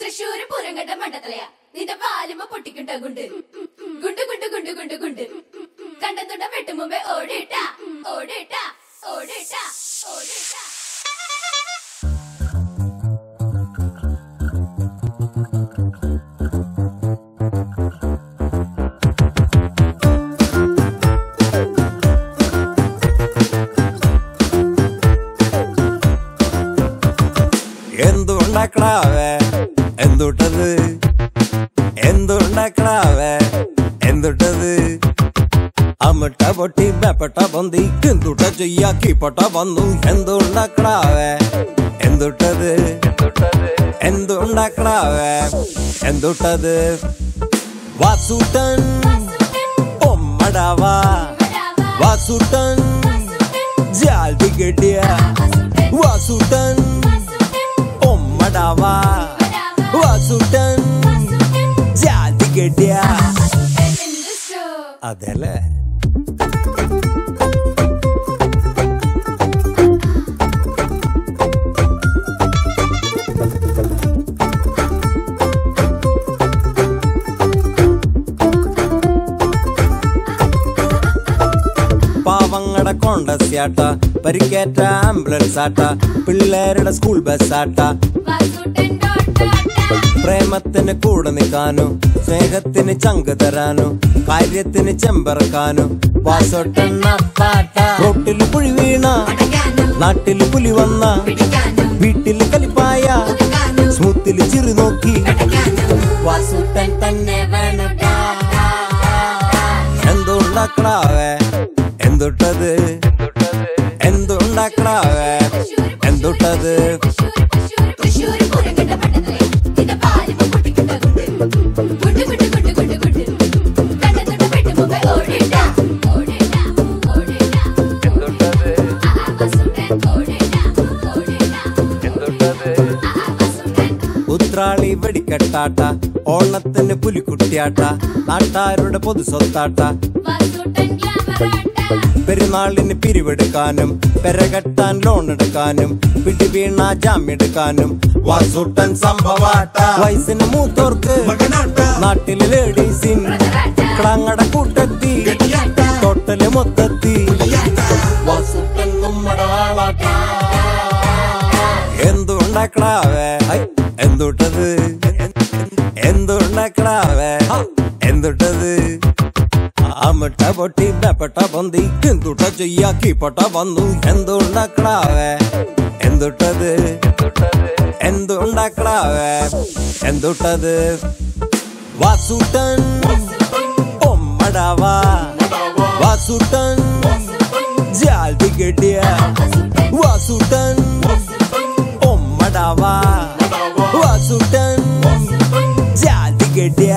തൃശ്ശൂര് പൂരങ്കട്ട മണ്ടത്തലയാ. നിന്റെ പാലുമ പൊട്ടിക്കിട്ട ഗുണ്ട്. ഗുണ്ട് ഗുണ്ട് ഗുണ്ട് ഗുണ്ട് ഗുണ്ട്. കണ്ടത്തുണ്ട വെട്ടു മുമ്പേ ഓടിട്ട. ഓടിട്ട ഓടിട്ട ഓടിട്ട. എന്തുണ്ടാക്കടാവേ എന്തുട്ടത് എന്തുണ്ടാക്കടാവേ എന്തുട്ടത് അമിട്ട പൊട്ടി ബെപ്പട്ട പൊന്തി എന്തുട്ട ചെയ്യാക്കി പൊട്ട വന്നു എന്തുണ്ടാക്കടാവേ എന്തുട്ടത് എന്തുണ്ടാക്കടാവേ എന്തുട്ടത് വാസൂട്ടൻ ഒമ്മടാവാ വാസൂട്ടൻ വാസൂട്ടൻ ജാതി കെട്ടിയ. അതല്ലേ? പാവങ്ങടെ കോണ്ടസ്യാട്ട പരിക്കേറ്റ ആംബുലൻസ് ആട്ട പിള്ളേരുടെ സ്കൂൾ ബസ് ആട്ട പ്രേമത്തിന് കൂടെ നിൽക്കാനോ സ്നേഹത്തിന് ചങ്ക് തരാനോ കാര്യത്തിന് ചെമ്പറക്കാനോ വാസോട്ടെണ്ണ പുഴി വീണ നാട്ടിൽ പുലി വന്ന വീട്ടിൽ കലിപ്പായ സ്മൂത്തിൽ ചിറി നോക്കി എന്തുണ്ടാക്കണാവേ തന്നെ എന്തുണ്ടാക്കടാവേ എന്തുട്ടത്? എന്തുട്ടത്? തൃശ്ശൂര് ഉത്രാളി വെടിക്കെട്ടാട്ട ഓണത്തിന് പുലിക്കുട്ടിയാട്ട. നാട്ടാരുടെ പൊതു സ്വത്താട്ട. പെരുന്നാളിന് പിരിവെടുക്കാനും പെരകെട്ടാൻ ലോൺ എടുക്കാനും പിടിവീണ ജാമ്യെടുക്കാനും വാസൂട്ടൻ സംഭവാട്ട. വയസ്സിന് മൂത്തോർക്ക് നാട്ടിലെ ലേഡീസിൻ ക്ലാങ്ങട കൂട്ടത്തി. ടോട്ടൽ മൊത്തത്തി. എന്തുണ്ടാക്കടാവേ? എന്തുട്ടത് എന്തുണ്ടാക്കടാവേ ഹ, എന്തുട്ടത് അമിട്ട പൊട്ടി ബെപ്പട്ട പൊന്തി എന്തുട്ട ചെയ്യാക്കി പൊട്ട വന്നു എന്തുണ്ടാക്കടാവേ എന്തുട്ടത് എന്തുണ്ടാക്കടാവേ എന്തുട്ടത് വാസൂട്ടൻ ഒമ്മടാവാ വാസൂട്ടൻ ജാൽതി കെട്ടിയ വാസൂട്ടൻ ഒമ്മടാവാ സുട്ടൻ ജാതി കെട്ടിയ.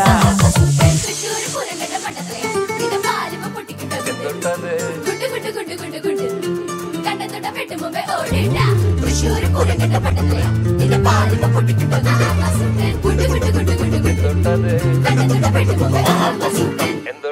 തൃശ്ശൂർ കുരങ്ങട്ട പട്ടത്തിലെ ഇത് പാലിമ പൊട്ടിക്കിട്ടത് ആകാശത്തെ കുട്ടു കുട്ടു കുട്ടു കുട്ടു കുട്ടു എന്തൊട്ടത് പെട്ടുമുമ്പേ ആകാശത്തെ എന്തോ